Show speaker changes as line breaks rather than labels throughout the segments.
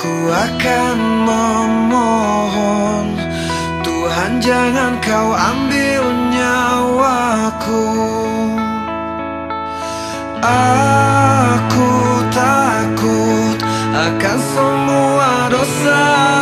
Ku akan memohon Tuhan jangan kau ambil nyawaku. Aku takut akan semua dosa-dosaku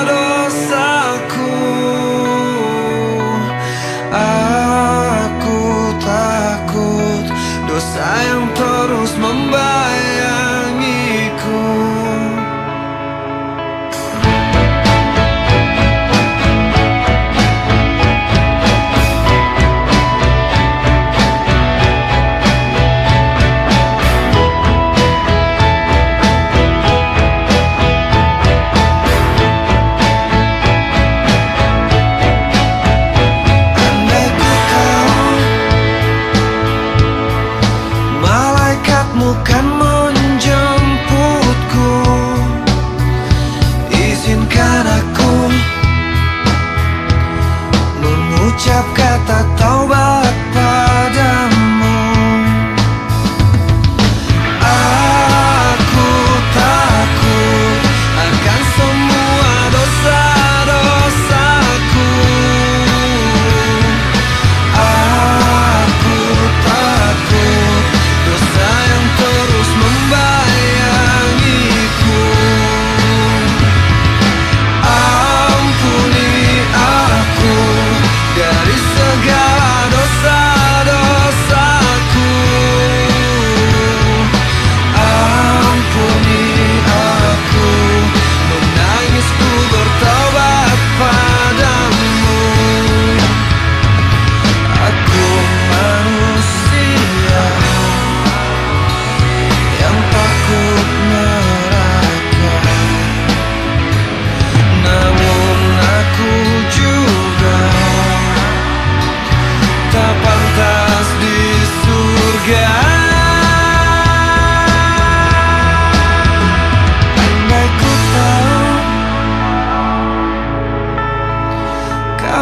Mengucap kata taubat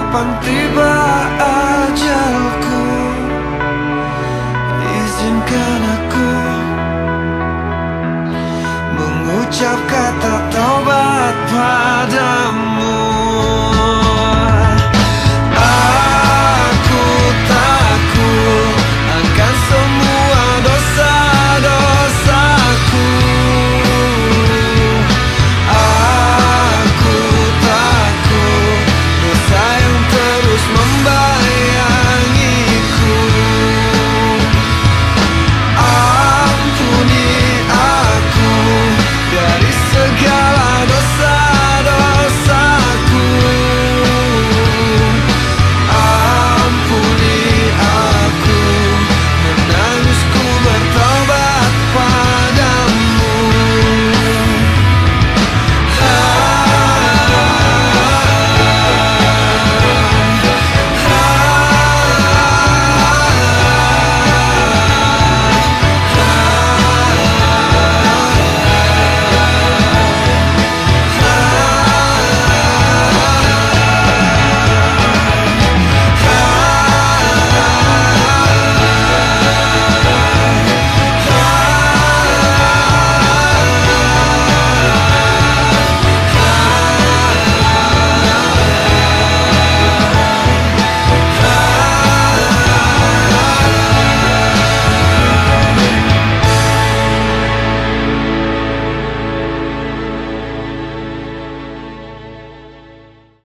Kapan tiba ajalku? Izinkan aku Mengucap kata taubat padamu